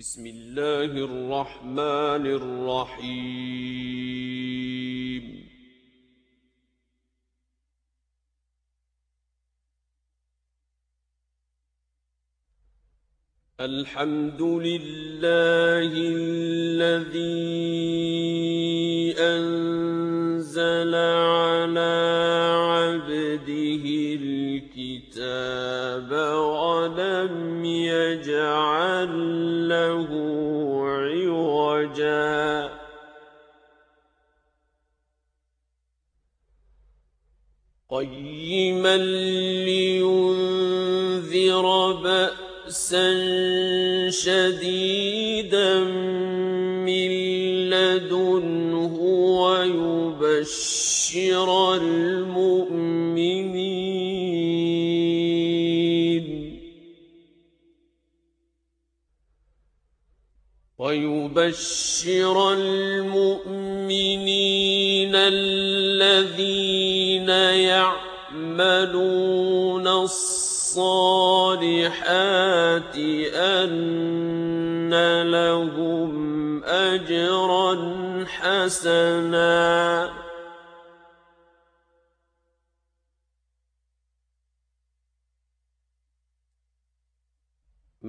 بسم الله الرحمن الرحيم. الحمد لله الذي أنزل على الكتاب ولم يجعل له عوجا. قيما لينذر بأسا شديدا من لدنه ويبشر المؤمنين. ويبشر المؤمنين الذين يعملون الصالحات أن لهم أجرا حسنا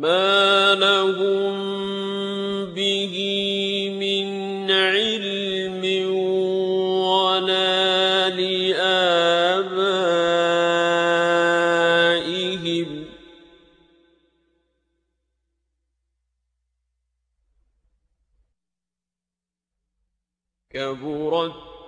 ما لهم به من علم ولا لآبائهم كبرت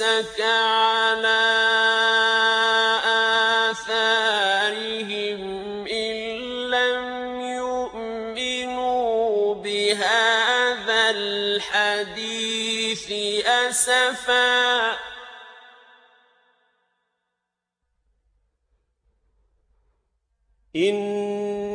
نفسك على آثارهم إن لم يؤمنوا بهذا الحديث أسفا. إنا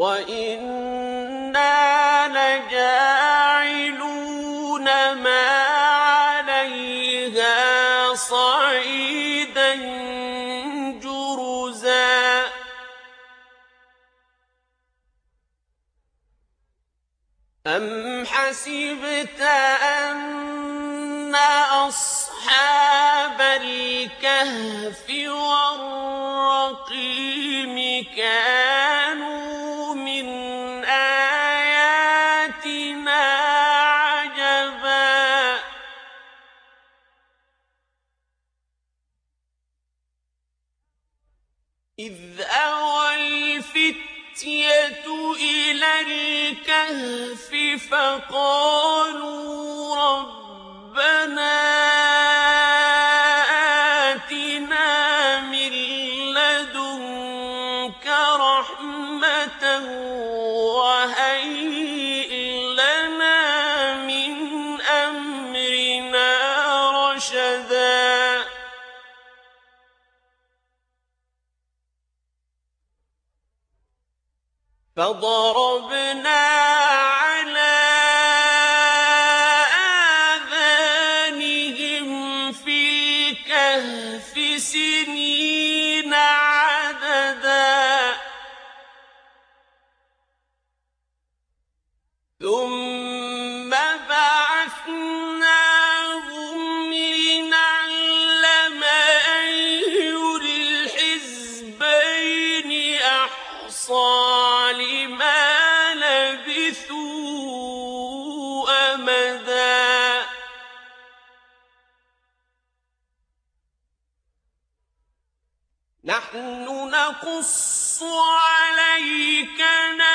وإنا لجاعلون ما عليها صعيدا جرزا أم حسبت أن أصحاب الكهف والرقيم كانوا الفتية إلى الكهف فقالوا فضربنا نَقُصُّ عَلَيْكَ نَبَأَهُم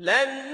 لَّقَدْ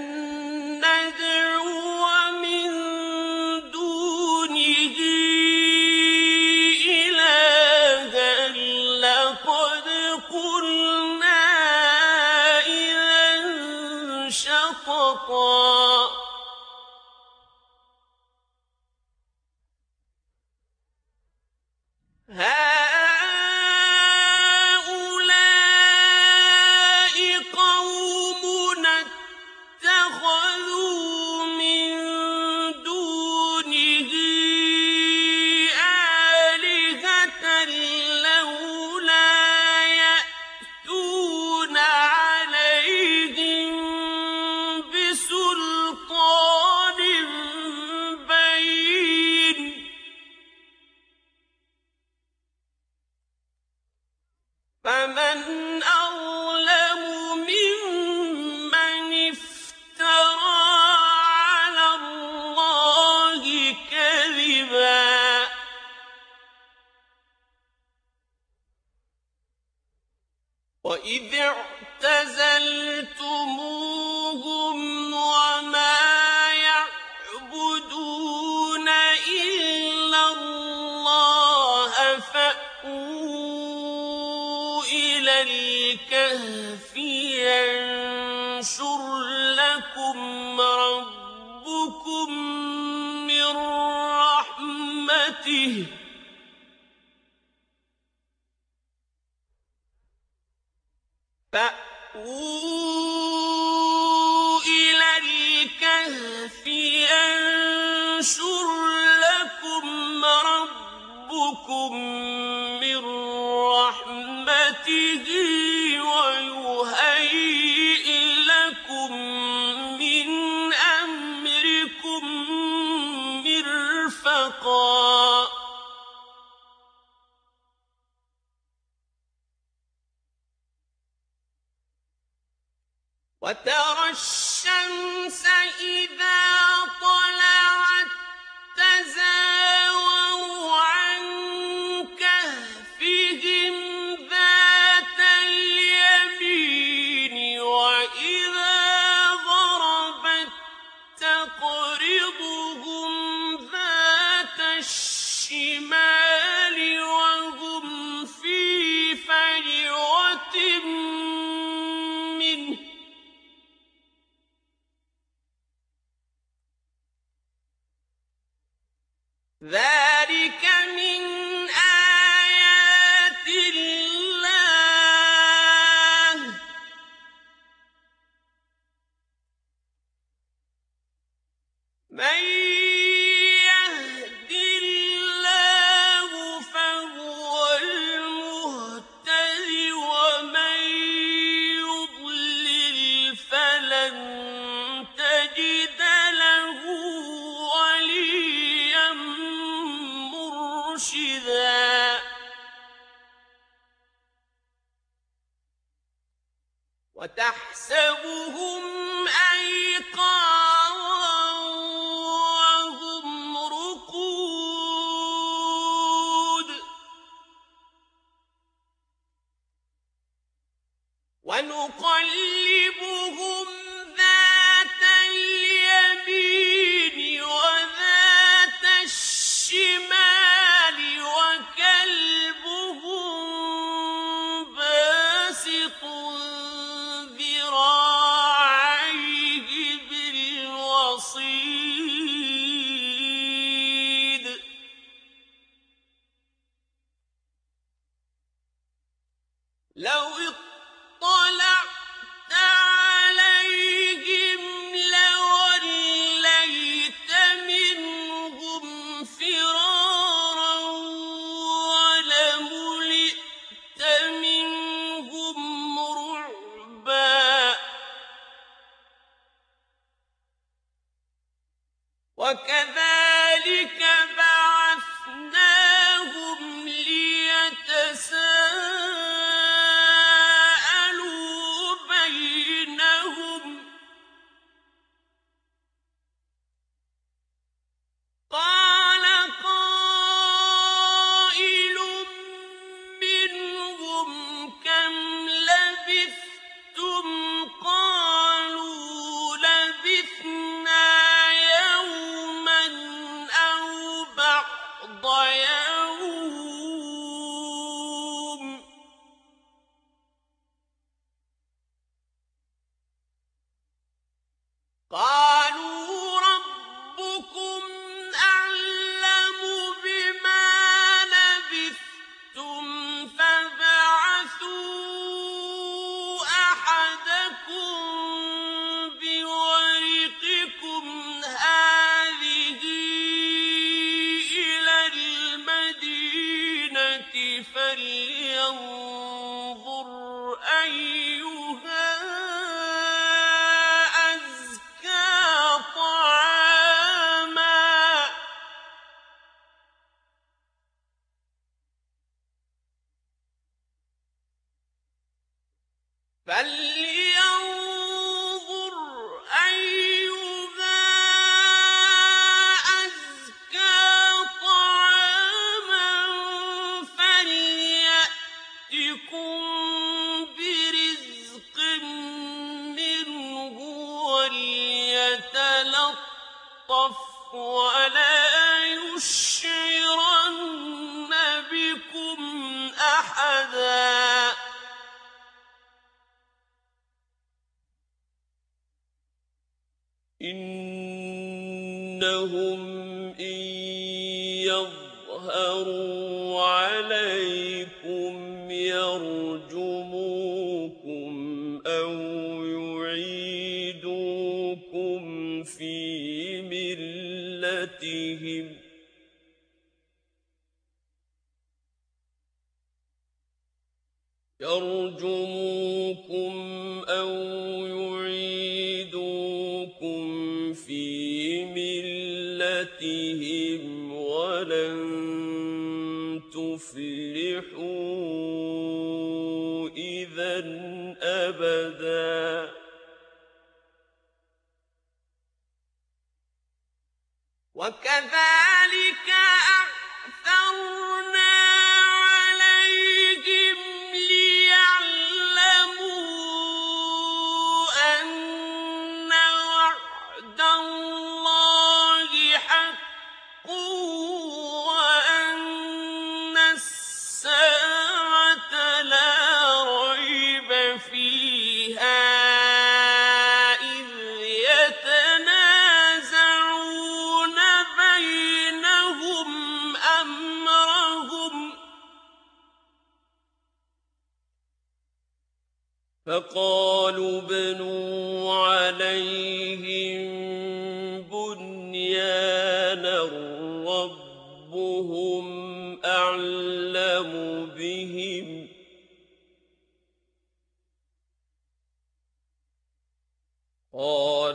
مِّرْفَقًا وَتَرَى الشَّمْسَ إنهم إن يظهروا عليكم يرجموكم أو يعيدوكم في ملتهم يرجموكم آيَاتِهِمْ وَلَن تُفْلِحُوا إِذًا أَبَدًا وكذلك أعثرنا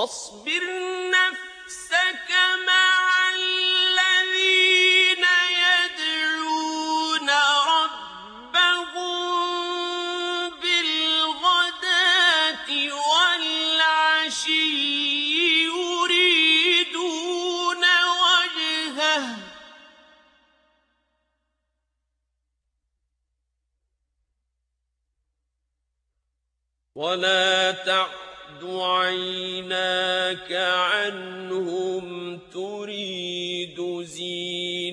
واصبر نفسك مع الذين يدعون ربهم بالغداة والعشي يريدون وجهه. ولا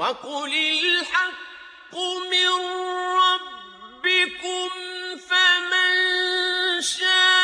وقل الحق من ربكم فمن شاء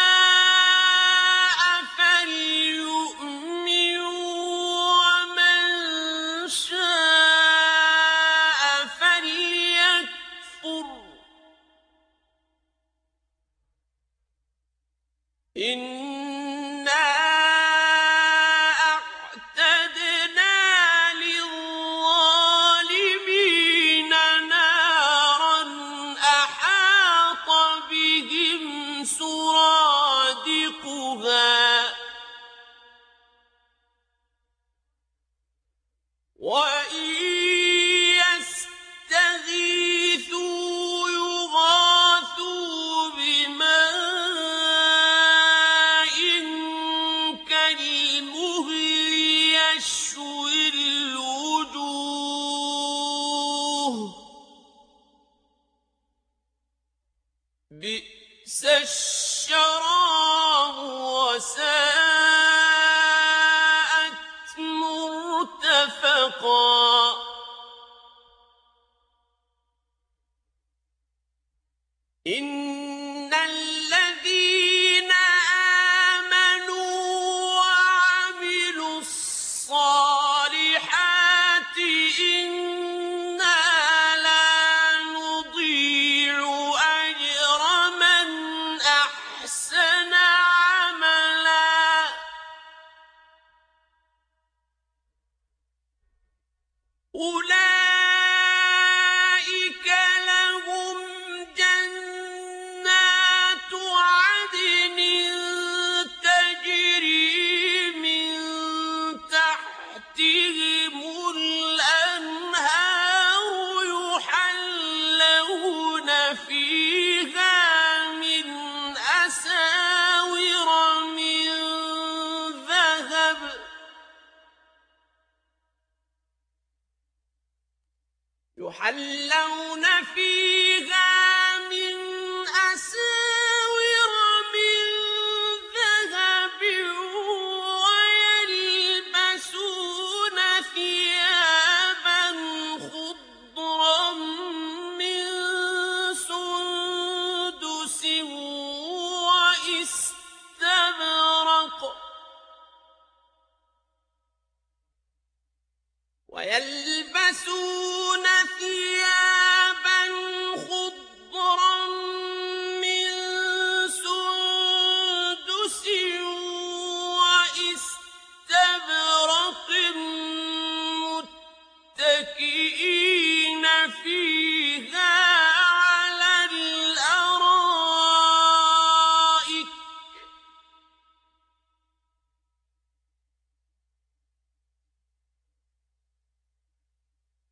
بئس الشراب وساءت مرتفقا.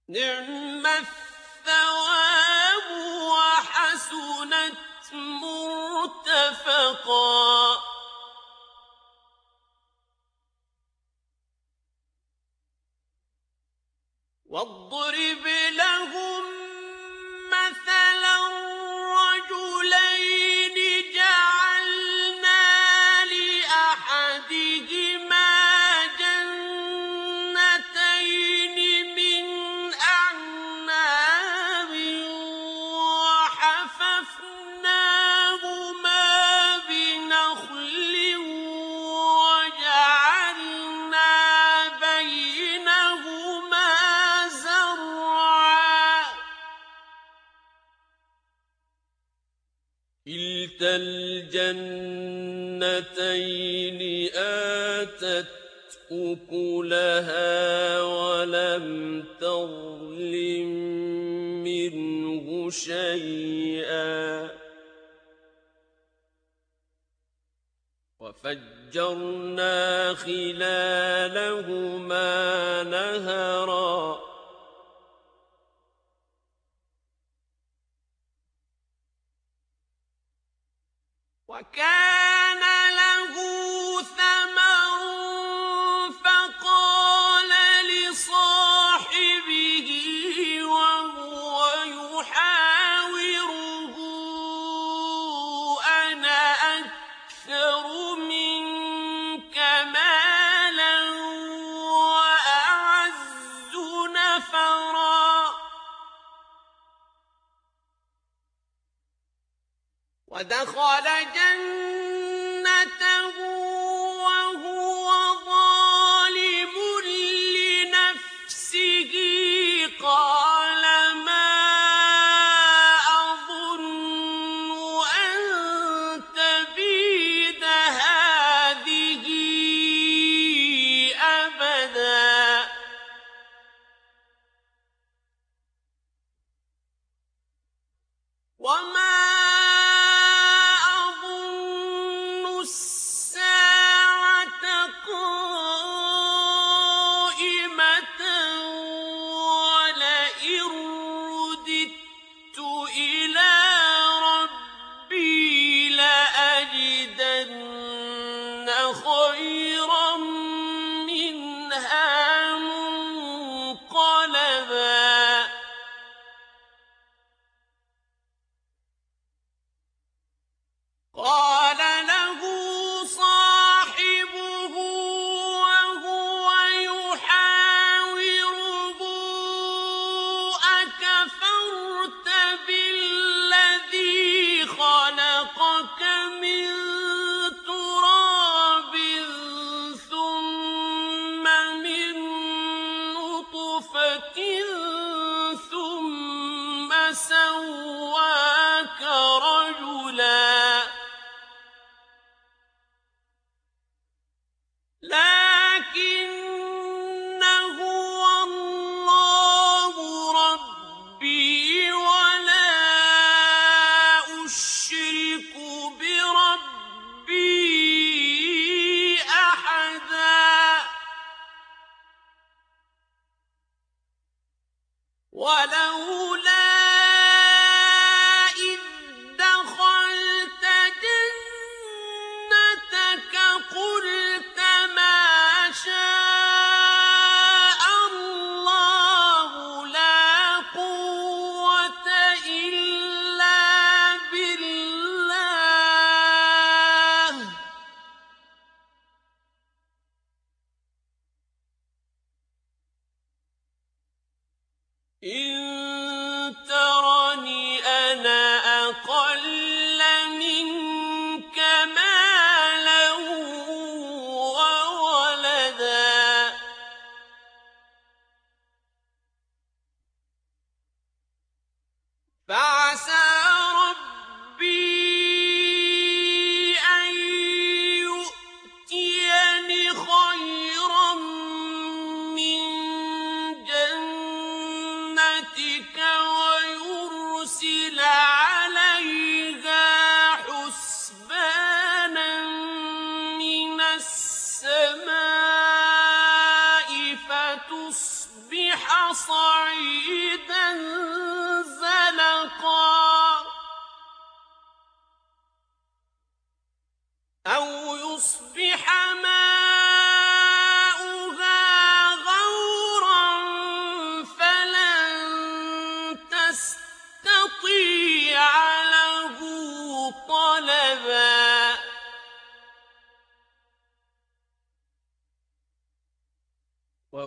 نعم الثواب وحسنت مرتفقا. واضرب لهم مثلا جنتين آتت أكلها ولم تظلم منه شيئا. وفجرنا خلالهما نهرا. وكان له ثمر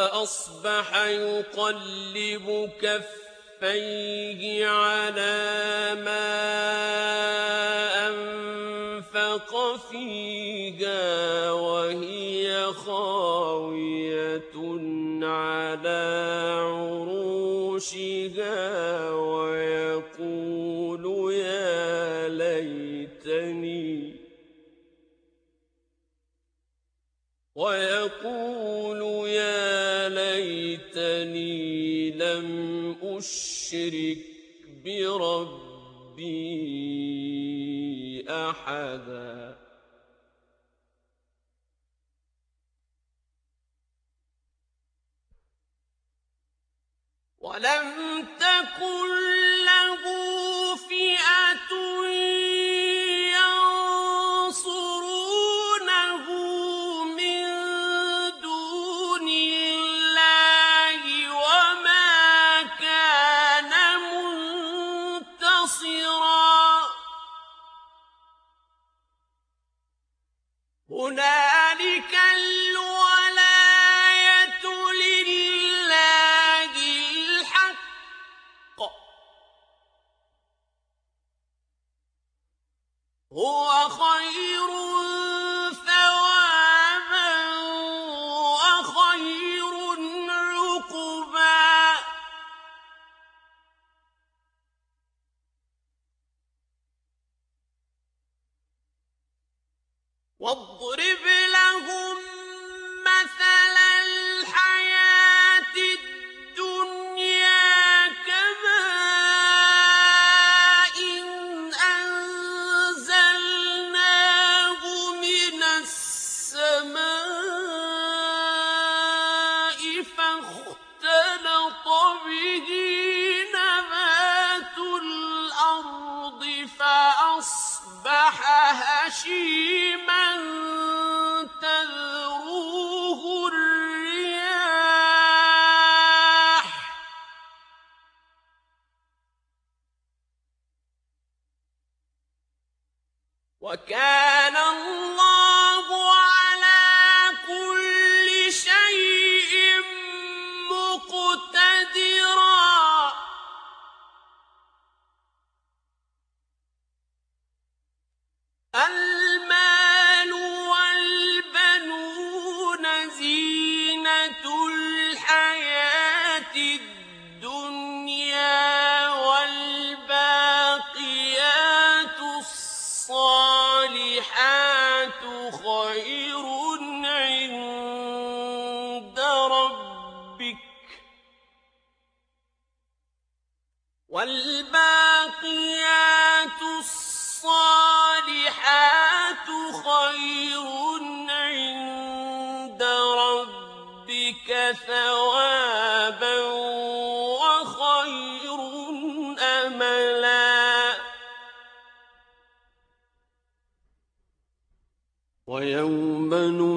فأصبح يقلب كفيه على ما أنفق فيها وهي خاوية على عروشها ويقول يا ليتني ويقول ليتني لم أشرك بربي أحدا. ولم تكن له فئة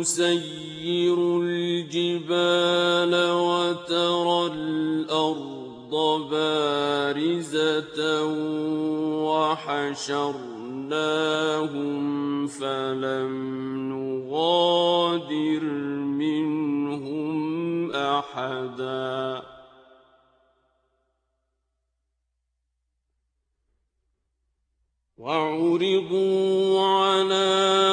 نسير الجبال وترى الأرض بارزة وحشرناهم فلم نغادر منهم أحدا. وعرضوا على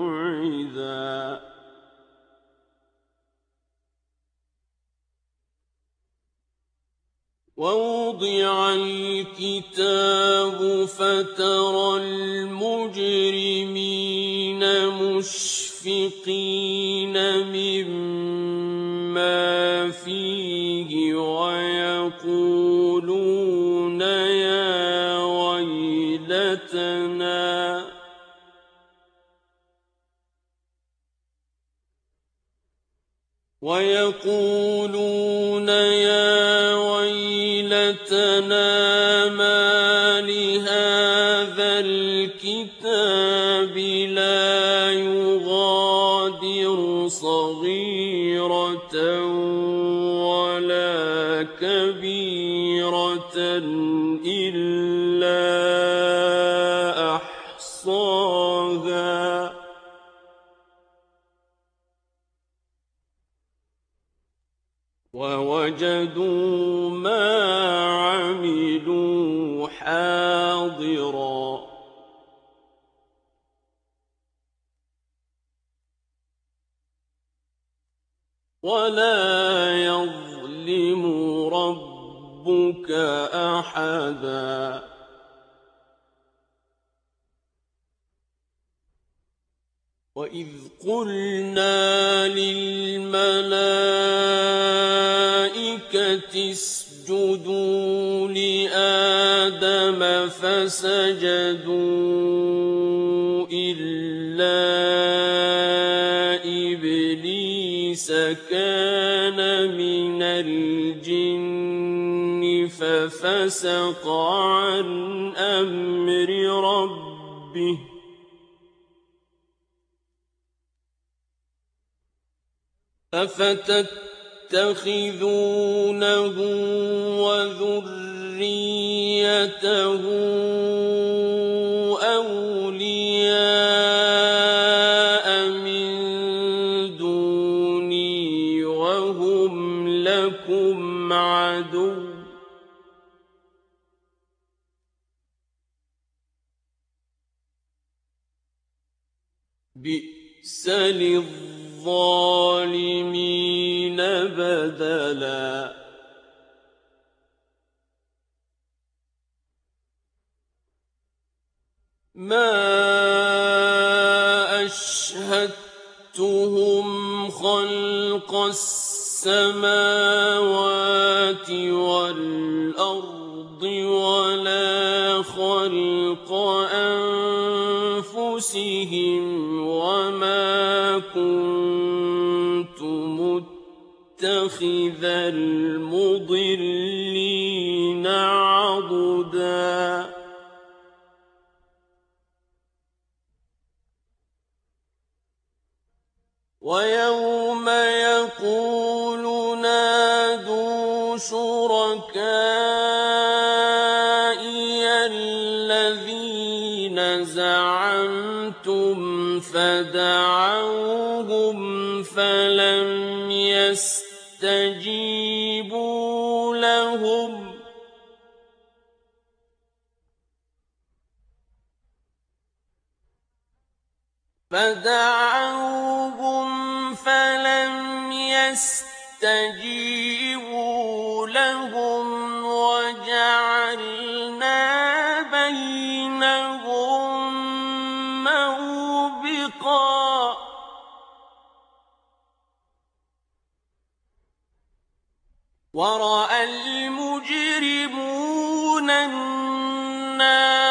ووضع الكتاب فترى المجرمين مشفقين مما فيه ويقولون يا ويلتنا. ويقولون يا إلا أحدا وإذ قلنا للملائكة اسجدوا لآدم فسجدوا إلا إبليس كان من ففسق عن أمر ربه؟ أفتتخذونه وذريته بئس للظالمين بدلا. ما أشهدتهم خلق السماوات والأرض ولا خلق أنفسهم كنت متخذ المضلين عضداً. ويوم يقول نادوا شركائي الذين زعمتم فدعوهم فلم يستجيبوا لهم. فدعوهم فلم يستجيبوا لهم. ورأى المجرمون النار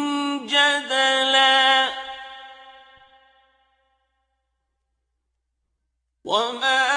وما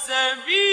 وَاتَّخَذَ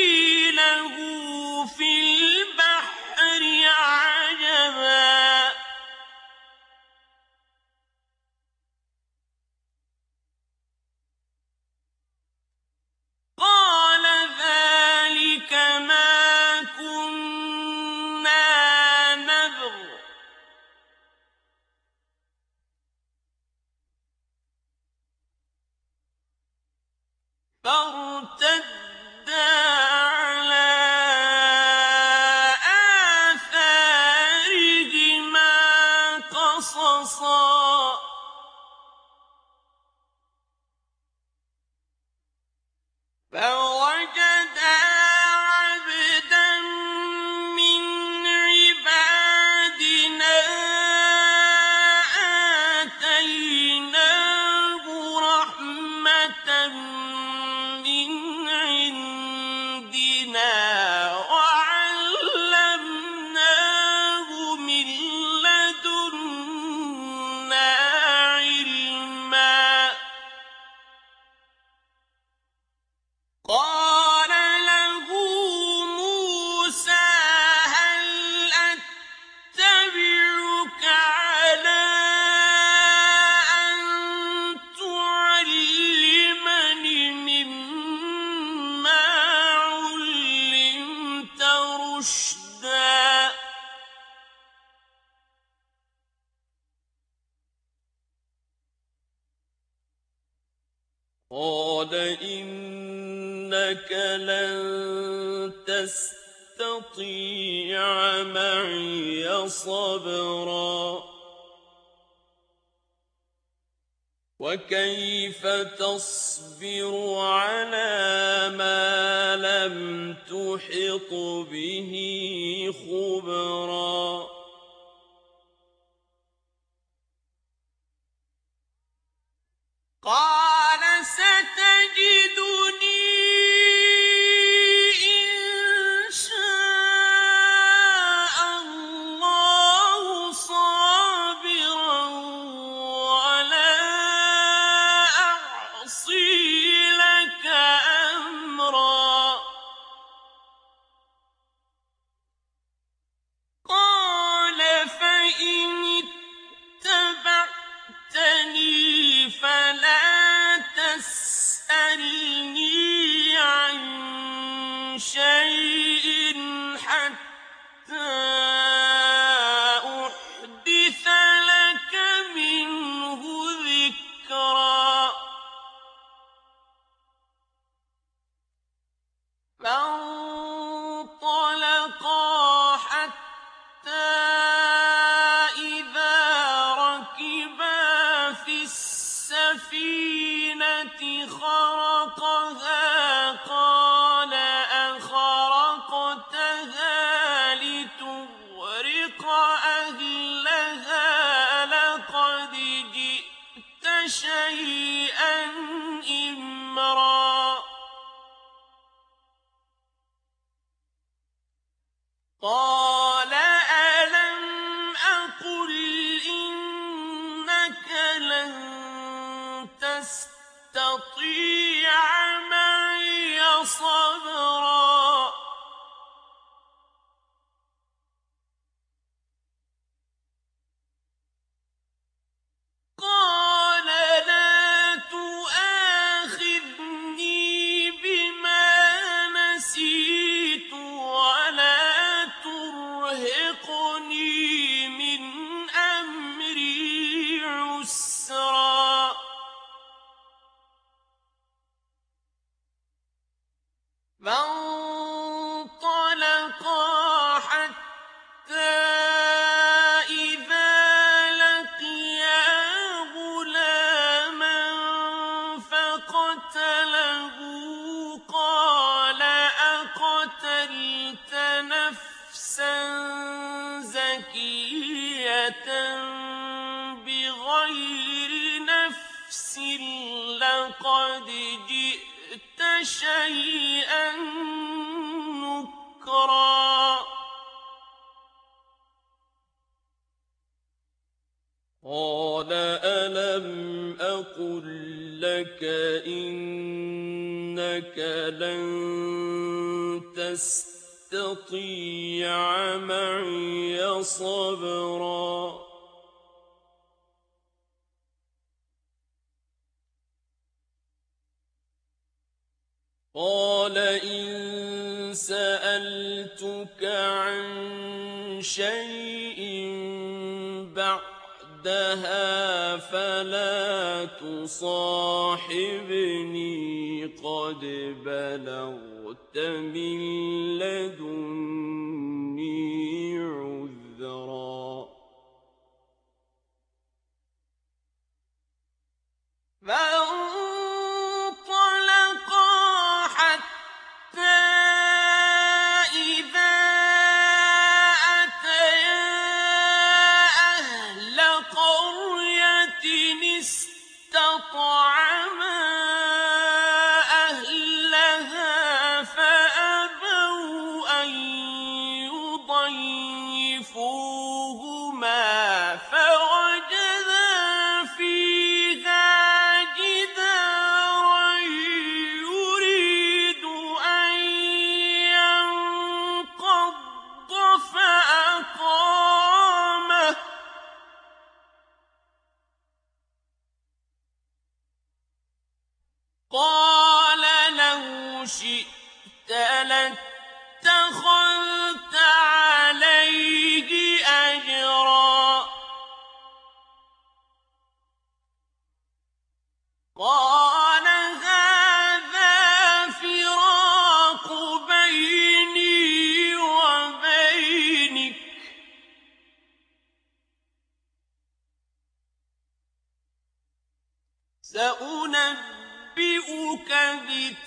فَانطَلَقَا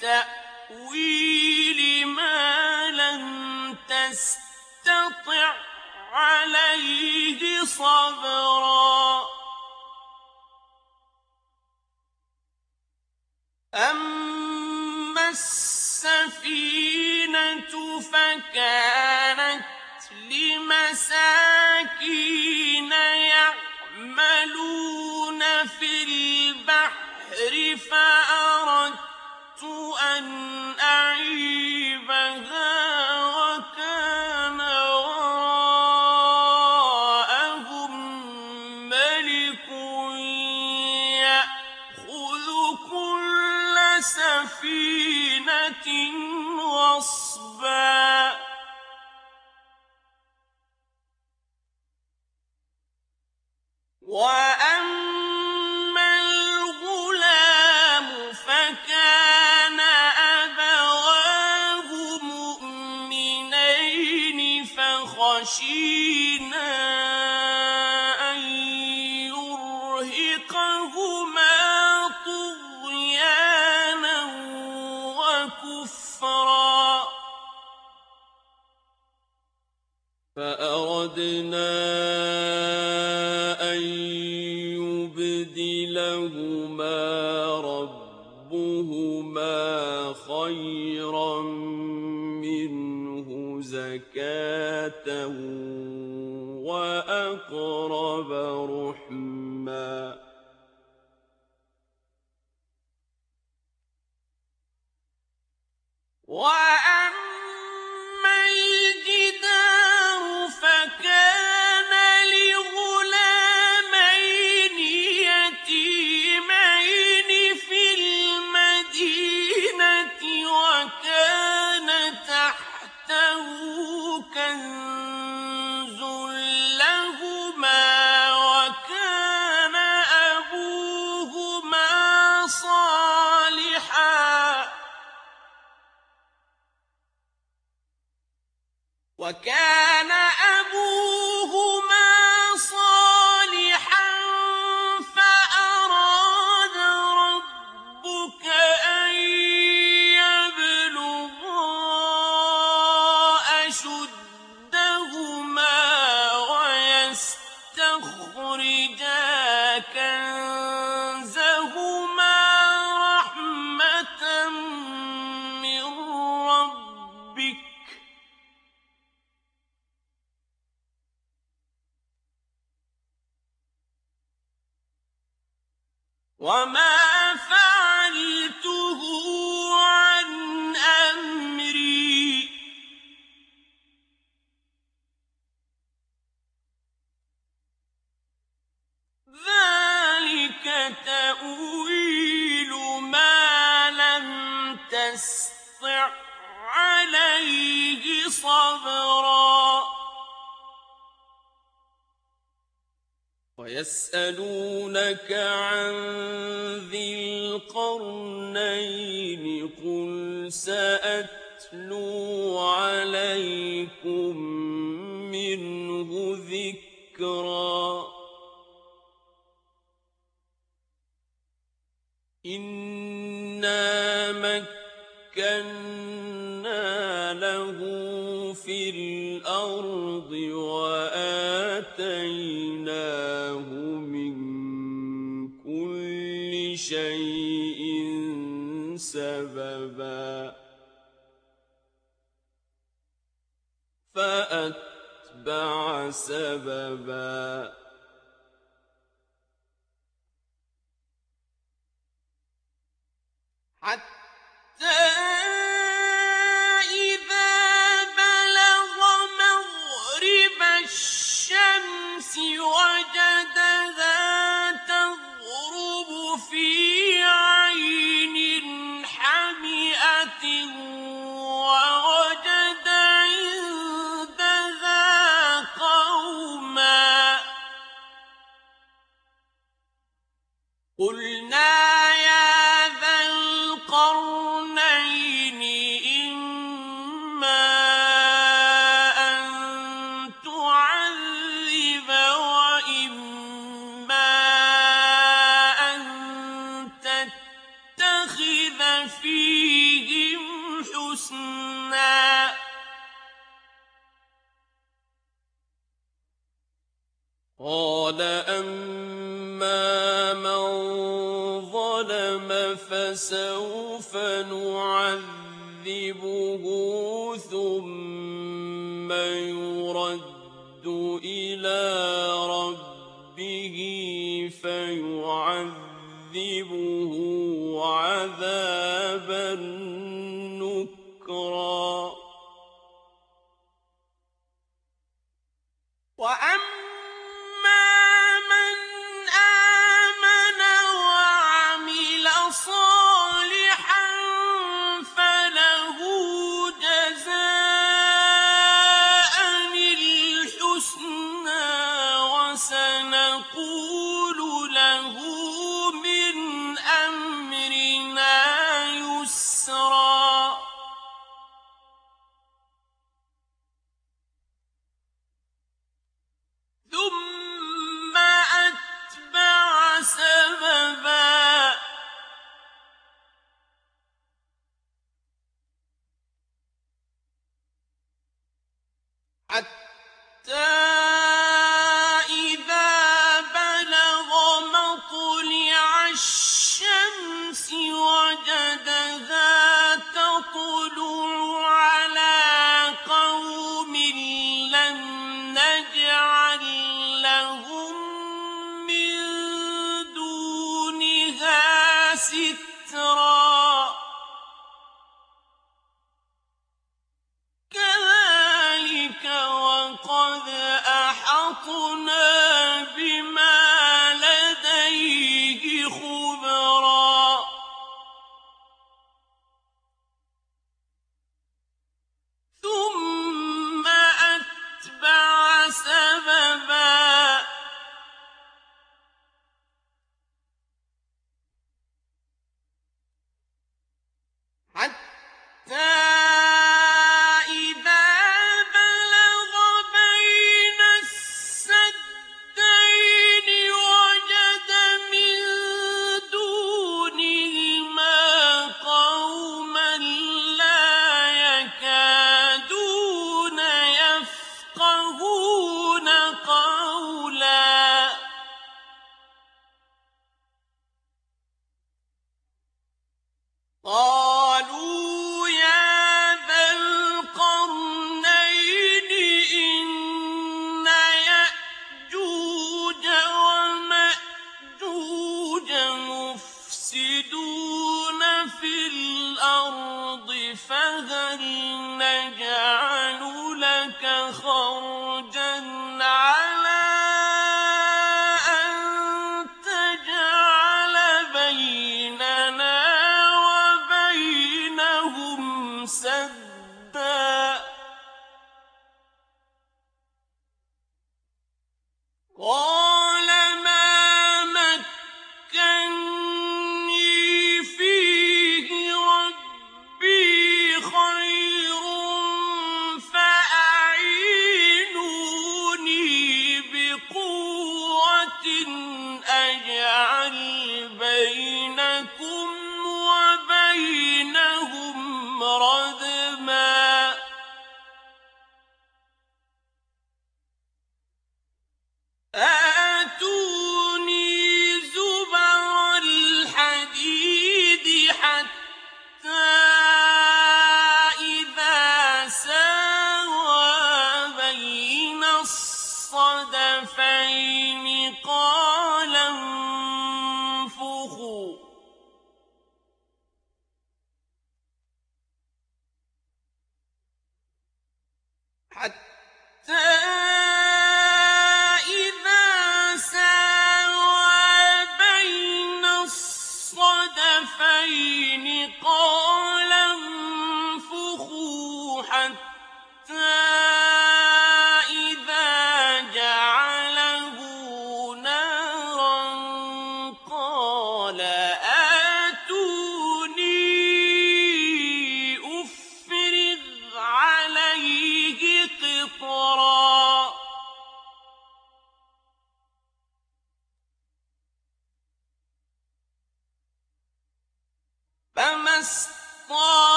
تأويل ما لم تستطع عليه صبرا. أما السفينة فكانت لمساكين يعملون في البحر فأردت أن أعيبها خَيْرًا مِّنْهُ زَكَاةً وَأَقْرَبَ رُحْمًا What? يسألونك عن ذي القرنين قل سأتلو عليكم منه ذكرا. إنا مكنا له في الأرض وآل سببا. فسوف نعذبه ثم يرد إلى ربه فيعذبه عذابا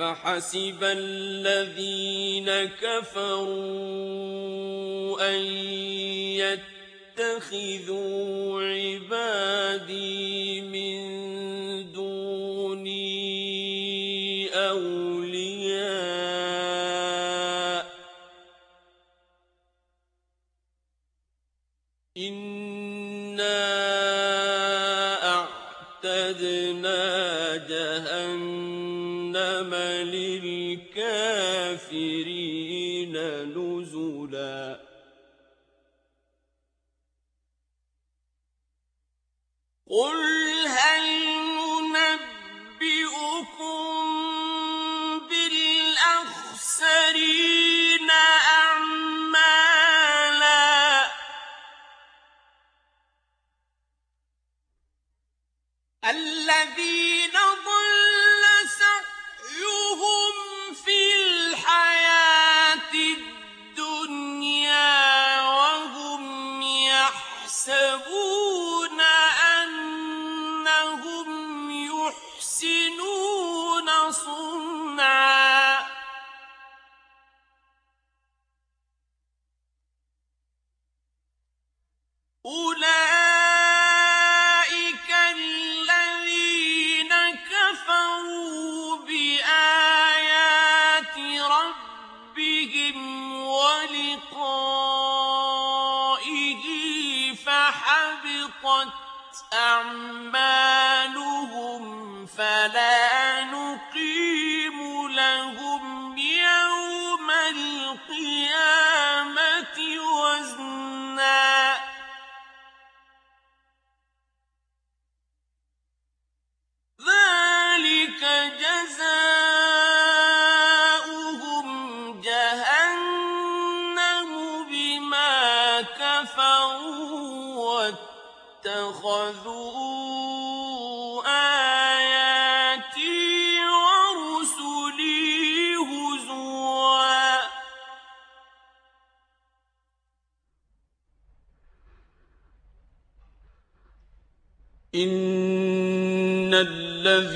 أفحسب الذين كفروا أن يتخذوا عبادي من نزلا. قل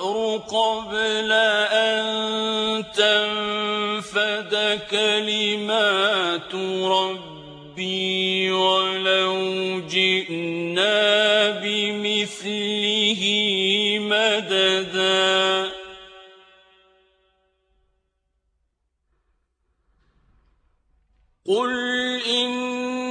قبل أن تنفد كلمات ربي ولو جئنا بمثله مددا قل إنما